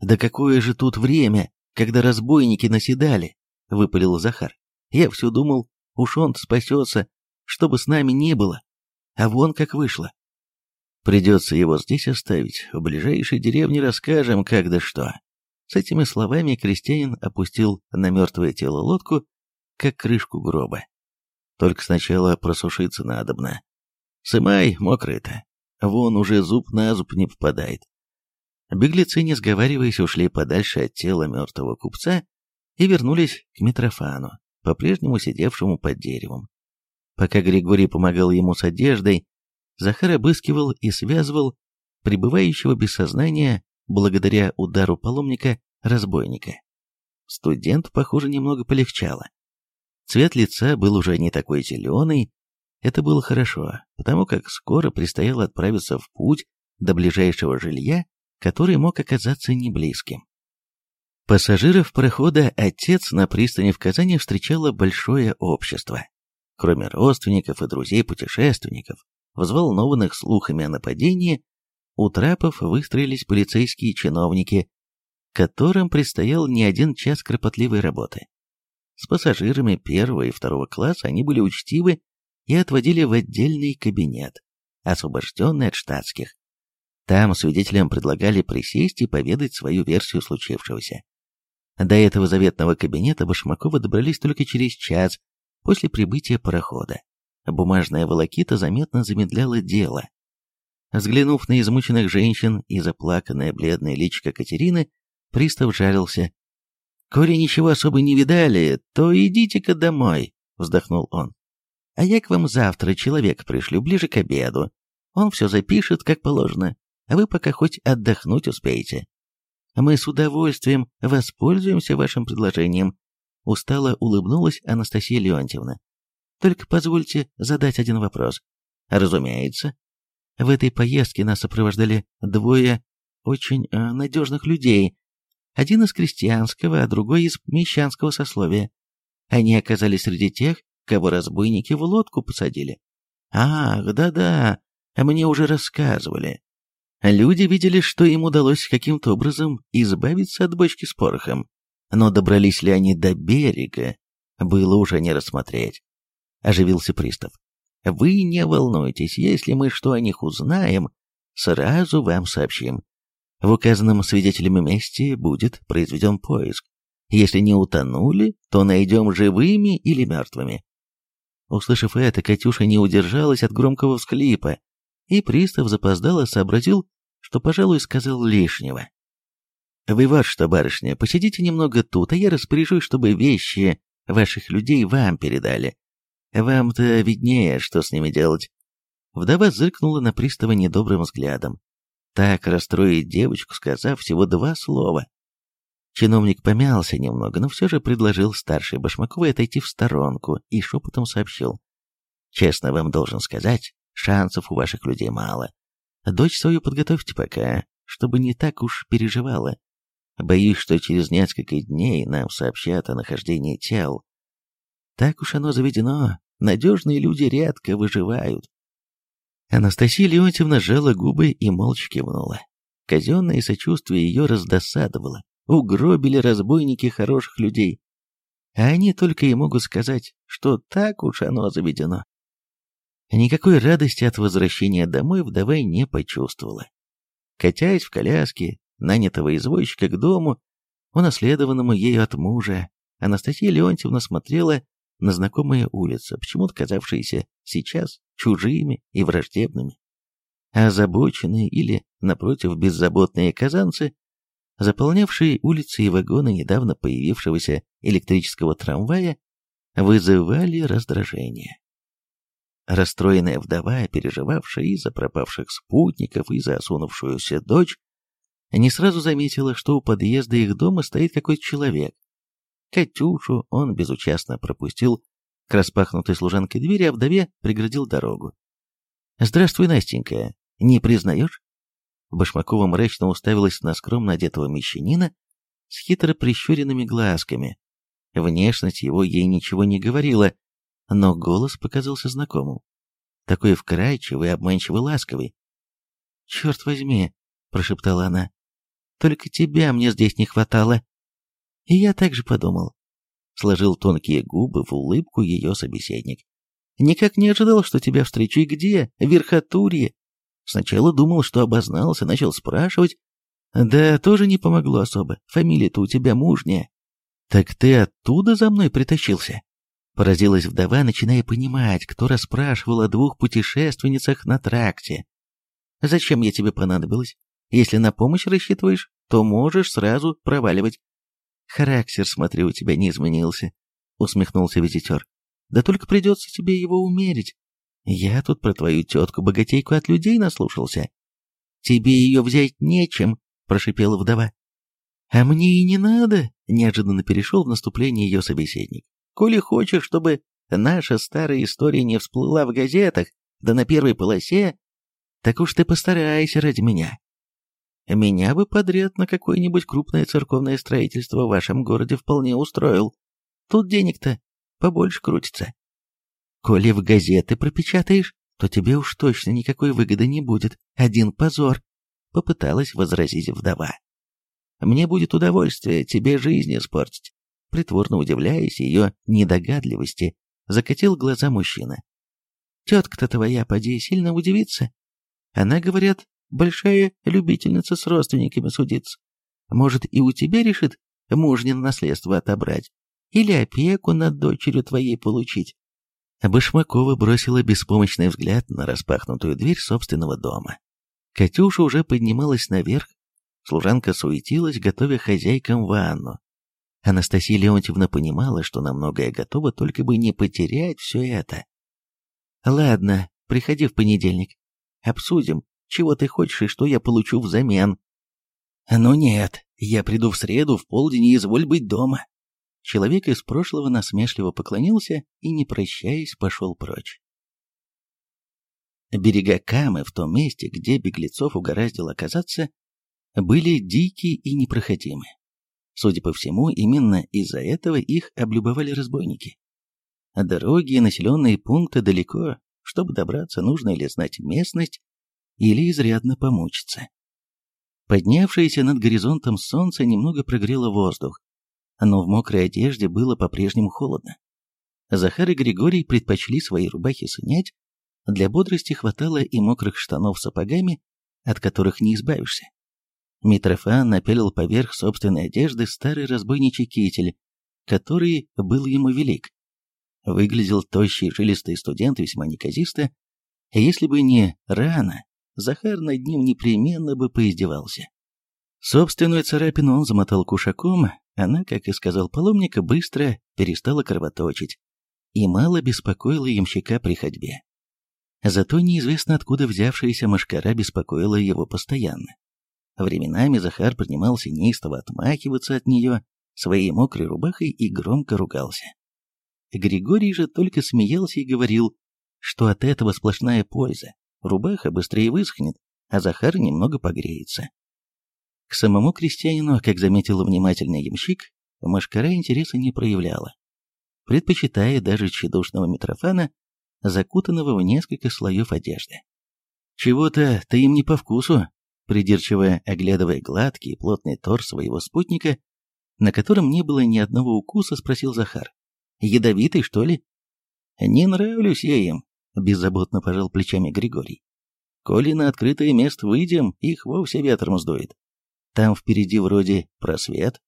S1: Да какое же тут время, когда разбойники наседали, выпалил Захар. Я все думал, уж он спасется, чтобы с нами не было. А вон как вышло. Придется его здесь оставить, в ближайшей деревне расскажем, как да что. С этими словами крестьянин опустил на мертвое тело лодку, как крышку гроба. Только сначала просушиться надобно. Сымай, мокрый-то. Вон уже зуб на зуб не попадает. Беглецы, не сговариваясь, ушли подальше от тела мертвого купца и вернулись к Митрофану по-прежнему сидевшему под деревом. Пока Григорий помогал ему с одеждой, Захар обыскивал и связывал пребывающего без сознания, благодаря удару паломника, разбойника. Студент, похоже, немного полегчало. Цвет лица был уже не такой зеленый, это было хорошо, потому как скоро предстояло отправиться в путь до ближайшего жилья, который мог оказаться неблизким. Пассажиров парохода отец на пристани в Казани встречало большое общество. Кроме родственников и друзей путешественников, взволнованных слухами о нападении, у трапов выстроились полицейские чиновники, которым предстоял не один час кропотливой работы. С пассажирами первого и второго класса они были учтивы и отводили в отдельный кабинет, освобожденный от штатских. Там свидетелям предлагали присесть и поведать свою версию случившегося. До этого заветного кабинета Башмакова добрались только через час после прибытия парохода. Бумажная волокита заметно замедляла дело. Взглянув на измученных женщин и заплаканное бледное личико Катерины, пристав жарился. «Коли ничего особо не видали, то идите-ка домой», — вздохнул он. «А я к вам завтра человек пришлю, ближе к обеду. Он все запишет, как положено, а вы пока хоть отдохнуть успеете. Мы с удовольствием воспользуемся вашим предложением. Устало улыбнулась Анастасия Леонтьевна. Только позвольте задать один вопрос. Разумеется. В этой поездке нас сопровождали двое очень э, надежных людей. Один из крестьянского, а другой из мещанского сословия. Они оказались среди тех, кого разбойники в лодку посадили. Ах, да-да, мне уже рассказывали. Люди видели, что им удалось каким-то образом избавиться от бочки с порохом, но добрались ли они до берега, было уже не рассмотреть. Оживился пристав. Вы не волнуйтесь, если мы что о них узнаем, сразу вам сообщим. В указанном свидетелями месте будет произведен поиск. Если не утонули, то найдем живыми или мертвыми. Услышав это, Катюша не удержалась от громкого всклипа, и пристав запоздало сообразил, что, пожалуй, сказал лишнего. «Вы вот что, барышня, посидите немного тут, а я распоряжусь, чтобы вещи ваших людей вам передали. Вам-то виднее, что с ними делать». Вдова зыркнула на пристава недобрым взглядом. Так расстроить девочку, сказав всего два слова. Чиновник помялся немного, но все же предложил старшей Башмаковой отойти в сторонку и шепотом сообщил. Честно вам должен сказать, шансов у ваших людей мало. Дочь свою подготовьте пока, чтобы не так уж переживала. Боюсь, что через несколько дней нам сообщат о нахождении тел. Так уж оно заведено, надежные люди редко выживают. Анастасия Леонтьевна сжала губы и молча кивнула. Казенное сочувствие ее раздосадовало. Угробили разбойники хороших людей. А они только и могут сказать, что так уж оно заведено. Никакой радости от возвращения домой вдова не почувствовала. Катясь в коляске, нанятого извозчика к дому, унаследованному ею от мужа, Анастасия Леонтьевна смотрела на знакомые улицы, почему-то казавшиеся сейчас чужими и враждебными. А озабоченные или, напротив, беззаботные казанцы, заполнявшие улицы и вагоны недавно появившегося электрического трамвая, вызывали раздражение. Расстроенная вдова, переживавшая из-за пропавших спутников и за осунувшуюся дочь, не сразу заметила, что у подъезда их дома стоит какой-то человек. Катюшу он безучастно пропустил к распахнутой служанкой двери, а вдове преградил дорогу. «Здравствуй, Настенька, не признаешь?» Башмакова мрачно уставилась на скромно одетого мещанина с хитро прищуренными глазками. Внешность его ей ничего не говорила, но голос показался знакомым. Такой вкрадчивый, обманчиво ласковый. «Черт возьми!» — прошептала она. «Только тебя мне здесь не хватало». И я так же подумал. Сложил тонкие губы в улыбку ее собеседник. «Никак не ожидал, что тебя встречу. И где? В Верхотурье. Сначала думал, что обознался, начал спрашивать. Да, тоже не помогло особо. Фамилия-то у тебя мужняя. Так ты оттуда за мной притащился? Поразилась вдова, начиная понимать, кто расспрашивал о двух путешественницах на тракте. «Зачем я тебе понадобилась? Если на помощь рассчитываешь, то можешь сразу проваливать». «Характер, смотрю, у тебя не изменился», — усмехнулся визитер. «Да только придется тебе его умерить. Я тут про твою тетку-богатейку от людей наслушался». «Тебе ее взять нечем», — прошипела вдова. «А мне и не надо», — неожиданно перешел в наступление ее собеседник. Коли хочешь, чтобы наша старая история не всплыла в газетах, да на первой полосе, так уж ты постарайся ради меня. Меня бы подряд на какое-нибудь крупное церковное строительство в вашем городе вполне устроил. Тут денег-то побольше крутится. Коли в газеты пропечатаешь, то тебе уж точно никакой выгоды не будет. Один позор, — попыталась возразить вдова. Мне будет удовольствие тебе жизнь испортить притворно удивляясь ее недогадливости, закатил глаза мужчина. «Тетка-то твоя, поди, сильно удивится. Она, говорят, большая любительница с родственниками судиться. Может, и у тебя решит мужнин наследство отобрать? Или опеку над дочерью твоей получить?» Башмакова бросила беспомощный взгляд на распахнутую дверь собственного дома. Катюша уже поднималась наверх, служанка суетилась, готовя хозяйкам ванну. Анастасия Леонтьевна понимала, что на многое готова, только бы не потерять все это. «Ладно, приходи в понедельник. Обсудим, чего ты хочешь и что я получу взамен». «Ну нет, я приду в среду в полдень и изволь быть дома». Человек из прошлого насмешливо поклонился и, не прощаясь, пошел прочь. Берега Камы в том месте, где беглецов угораздило оказаться, были дикие и непроходимы. Судя по всему, именно из-за этого их облюбовали разбойники. А дороги и населенные пункты далеко, чтобы добраться, нужно или знать местность, или изрядно помучиться. Поднявшееся над горизонтом солнце немного прогрело воздух, но в мокрой одежде было по-прежнему холодно. Захар и Григорий предпочли свои рубахи снять, для бодрости хватало и мокрых штанов с сапогами, от которых не избавишься. Митрофан напялил поверх собственной одежды старый разбойничий китель, который был ему велик. Выглядел тощий жилистый студент весьма неказисто, если бы не рана, Захар над ним непременно бы поиздевался. Собственную царапину он замотал кушаком, она, как и сказал паломник, быстро перестала кровоточить и мало беспокоила ямщика при ходьбе. Зато неизвестно откуда взявшаяся мошкара беспокоила его постоянно. Временами Захар принимался неистово отмахиваться от нее своей мокрой рубахой и громко ругался. Григорий же только смеялся и говорил, что от этого сплошная польза. Рубаха быстрее высохнет, а Захар немного погреется. К самому крестьянину, как заметил внимательный ямщик, Машкара интереса не проявляла, предпочитая даже тщедушного Митрофана, закутанного в несколько слоев одежды. «Чего-то ты им не по вкусу», придирчиво оглядывая гладкий и плотный торс своего спутника, на котором не было ни одного укуса, спросил Захар. «Ядовитый, что ли?» «Не нравлюсь я им», — беззаботно пожал плечами Григорий. «Коли на открытое место выйдем, их вовсе ветром сдует. Там впереди вроде просвет».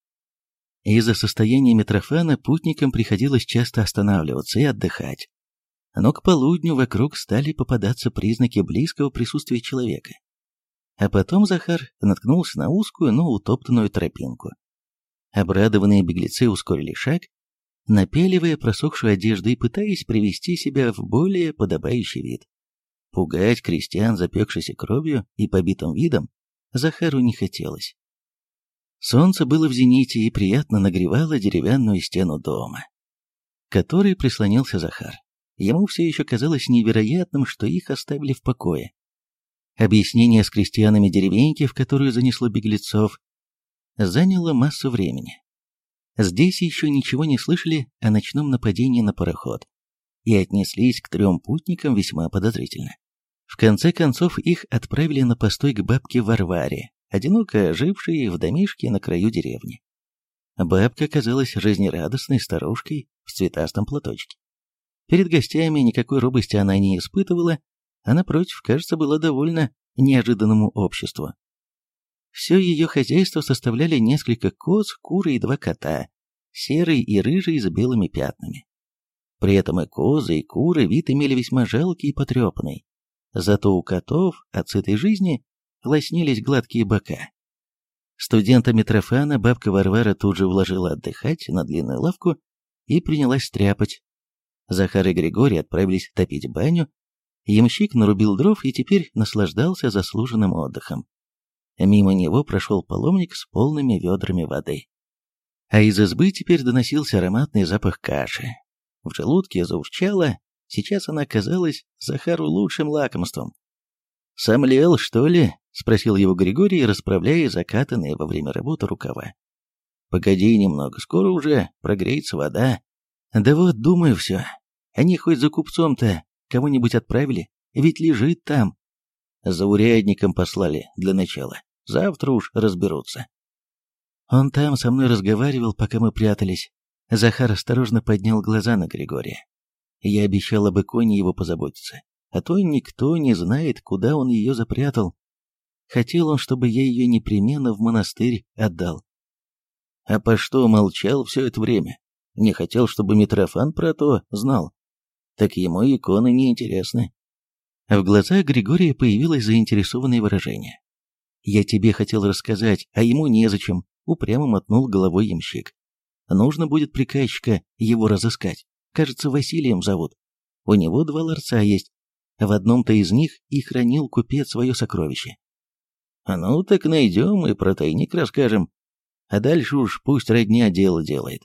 S1: Из-за состояния Митрофана путникам приходилось часто останавливаться и отдыхать. Но к полудню вокруг стали попадаться признаки близкого присутствия человека. А потом Захар наткнулся на узкую, но утоптанную тропинку. Обрадованные беглецы ускорили шаг, напяливая просохшую одежду и пытаясь привести себя в более подобающий вид. Пугать крестьян, запекшейся кровью и побитым видом, Захару не хотелось. Солнце было в зените и приятно нагревало деревянную стену дома, которой прислонился Захар. Ему все еще казалось невероятным, что их оставили в покое. Объяснение с крестьянами деревеньки, в которую занесло беглецов, заняло массу времени. Здесь еще ничего не слышали о ночном нападении на пароход и отнеслись к трем путникам весьма подозрительно. В конце концов их отправили на постой к бабке Варваре, одиноко жившей в домишке на краю деревни. Бабка оказалась жизнерадостной старушкой в цветастом платочке. Перед гостями никакой робости она не испытывала, а напротив, кажется, была довольна неожиданному обществу. Все ее хозяйство составляли несколько коз, куры и два кота, серый и рыжий с белыми пятнами. При этом и козы, и куры вид имели весьма жалкий и потрепанный. Зато у котов от сытой жизни лоснились гладкие бока. Студента Митрофана бабка Варвара тут же вложила отдыхать на длинную лавку и принялась стряпать. Захар и Григорий отправились топить баню, ямщик нарубил дров и теперь наслаждался заслуженным отдыхом. Мимо него прошел паломник с полными ведрами воды. А из избы теперь доносился ароматный запах каши. В желудке заурчало, сейчас она казалась Захару лучшим лакомством. «Сомлел, что ли?» — спросил его Григорий, расправляя закатанные во время работы рукава. «Погоди немного, скоро уже прогреется вода». «Да вот, думаю, все. Они хоть за купцом-то кого-нибудь отправили, ведь лежит там». «За урядником послали для начала. Завтра уж разберутся. Он там со мной разговаривал, пока мы прятались. Захар осторожно поднял глаза на Григория. Я обещал об иконе его позаботиться, а то никто не знает, куда он ее запрятал. Хотел он, чтобы я ее непременно в монастырь отдал. А по что молчал все это время? Не хотел, чтобы Митрофан про то знал. Так ему иконы не интересны. В глазах Григория появилось заинтересованное выражение. «Я тебе хотел рассказать, а ему незачем», — упрямо мотнул головой ямщик. «Нужно будет приказчика его разыскать. Кажется, Василием зовут. У него два ларца есть. В одном-то из них и хранил купец свое сокровище». «Ну, так найдем и про тайник расскажем. А дальше уж пусть родня дело делает.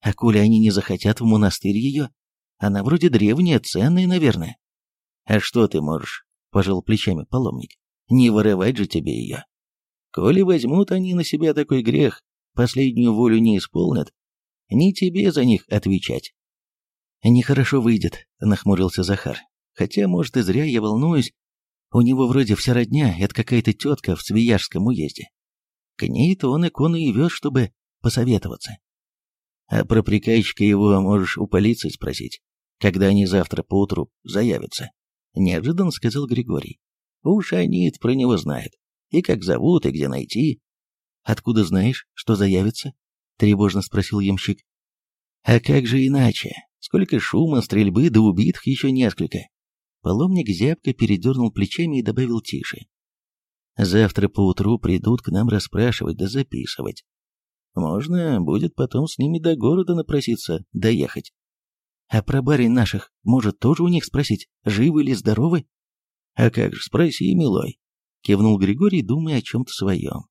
S1: А коли они не захотят в монастырь ее, она вроде древняя, ценная, наверное». «А что ты можешь?» — пожал плечами паломник. Не вырывать же тебе ее. Коли возьмут они на себя такой грех, последнюю волю не исполнят, не тебе за них отвечать. Нехорошо выйдет, нахмурился Захар. Хотя, может, и зря я волнуюсь. У него вроде вся родня, это какая-то тетка в Свияжском уезде. К ней-то он икону и вез, чтобы посоветоваться. А про приказчика его можешь у полиции спросить, когда они завтра поутру заявятся. Неожиданно сказал Григорий. Уж они про него знают. И как зовут, и где найти. Откуда знаешь, что заявится? Тревожно спросил ямщик. А как же иначе? Сколько шума, стрельбы, да убитых еще несколько. Паломник зябко передернул плечами и добавил тише. Завтра поутру придут к нам расспрашивать да записывать. Можно будет потом с ними до города напроситься, доехать. А про барин наших, может, тоже у них спросить, живы или здоровы? «А как же, спроси, милой», — кивнул Григорий, думая о чем-то своем.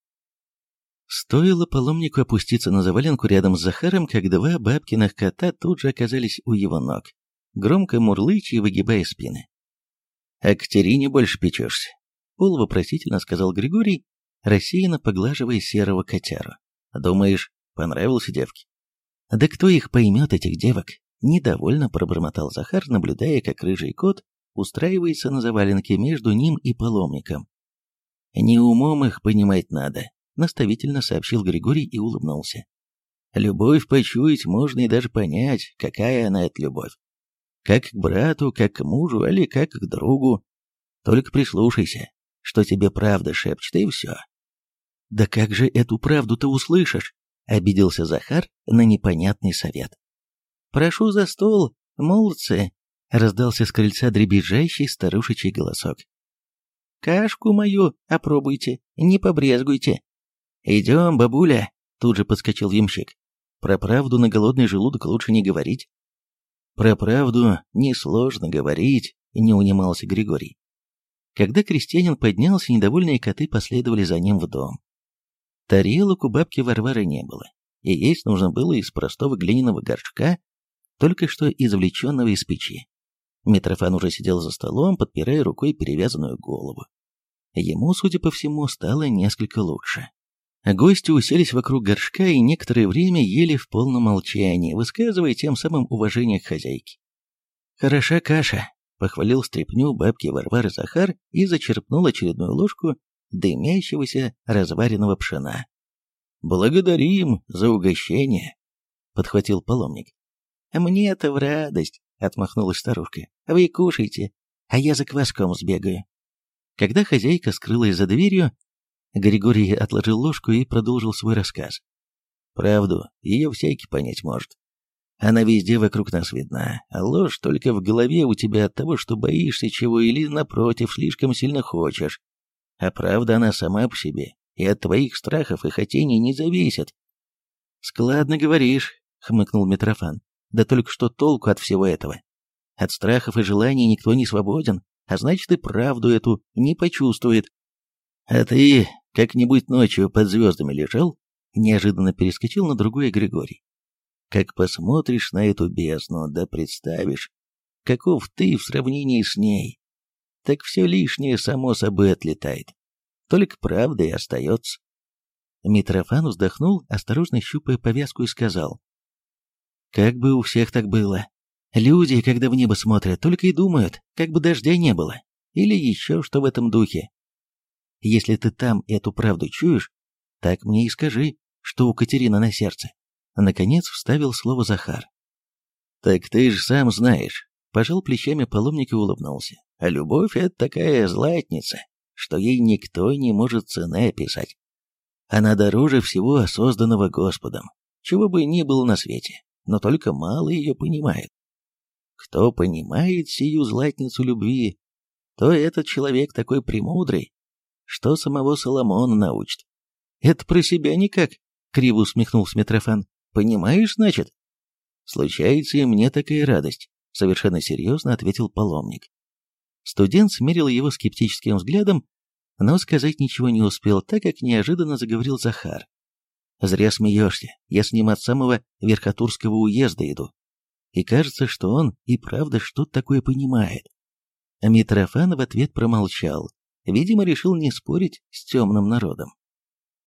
S1: Стоило паломнику опуститься на заваленку рядом с Захаром, как два бабкиных кота тут же оказались у его ног. громко мурлыча и выгибая спины. «А Катерине больше печешься?» — полувопросительно сказал Григорий, рассеянно поглаживая серого котяру. «Думаешь, понравился девке?» «Да кто их поймет, этих девок?» — недовольно пробормотал Захар, наблюдая, как рыжий кот устраивается на заваленке между ним и паломником. «Не умом их понимать надо», — наставительно сообщил Григорий и улыбнулся. «Любовь почуять можно и даже понять, какая она эта любовь. Как к брату, как к мужу или как к другу. Только прислушайся, что тебе правда шепчет, и все». «Да как же эту правду ты услышишь?» — обиделся Захар на непонятный совет. «Прошу за стол, молодцы!» — раздался с крыльца дребезжащий старушечий голосок. Кашку мою опробуйте, не побрезгуйте. Идем, бабуля, тут же подскочил ямщик. Про правду на голодный желудок лучше не говорить. Про правду несложно говорить, не унимался Григорий. Когда крестьянин поднялся, недовольные коты последовали за ним в дом. Тарелок у бабки Варвары не было, и есть нужно было из простого глиняного горшка, только что извлеченного из печи. Митрофан уже сидел за столом, подпирая рукой перевязанную голову. Ему, судя по всему, стало несколько лучше. Гости уселись вокруг горшка и некоторое время ели в полном молчании, высказывая тем самым уважение к хозяйке. «Хороша каша», — похвалил стряпню бабки Варвары Захар и зачерпнул очередную ложку дымящегося разваренного пшена. «Благодарим за угощение», — подхватил паломник. «Мне-то в радость», — отмахнулась старушка. «Вы кушайте, а я за кваском сбегаю». Когда хозяйка скрылась за дверью, Григорий отложил ложку и продолжил свой рассказ. Правду ее всякий понять может. Она везде вокруг нас видна, а ложь только в голове у тебя от того, что боишься чего или, напротив, слишком сильно хочешь. А правда она сама по себе, и от твоих страхов и хотений не зависит. «Складно говоришь», — хмыкнул Митрофан. «Да только что толку от всего этого? От страхов и желаний никто не свободен а значит и правду эту не почувствует. А ты как-нибудь ночью под звездами лежал? Неожиданно перескочил на другой Григорий. Как посмотришь на эту бездну, да представишь, каков ты в сравнении с ней, так все лишнее само собой отлетает. Только правда и остается. Митрофан вздохнул, осторожно щупая повязку и сказал. «Как бы у всех так было. Люди, когда в небо смотрят, только и думают, как бы дождя не было, или еще что в этом духе. Если ты там эту правду чуешь, так мне и скажи, что у Катерины на сердце. Наконец вставил слово Захар. Так ты же сам знаешь, пожал плечами паломник и улыбнулся. А любовь — это такая златница, что ей никто не может цены описать. Она дороже всего созданного Господом, чего бы ни было на свете, но только мало ее понимает. Кто понимает сию златницу любви, то этот человек такой премудрый, что самого Соломона научит. Это про себя никак, криво усмехнулся Митрофан. Понимаешь, значит? Случается и мне такая радость, совершенно серьезно ответил паломник. Студент смерил его скептическим взглядом, но сказать ничего не успел, так как неожиданно заговорил Захар. «Зря смеешься, я с ним от самого Верхотурского уезда иду и кажется, что он и правда что-то такое понимает. Митрофан в ответ промолчал, видимо, решил не спорить с темным народом.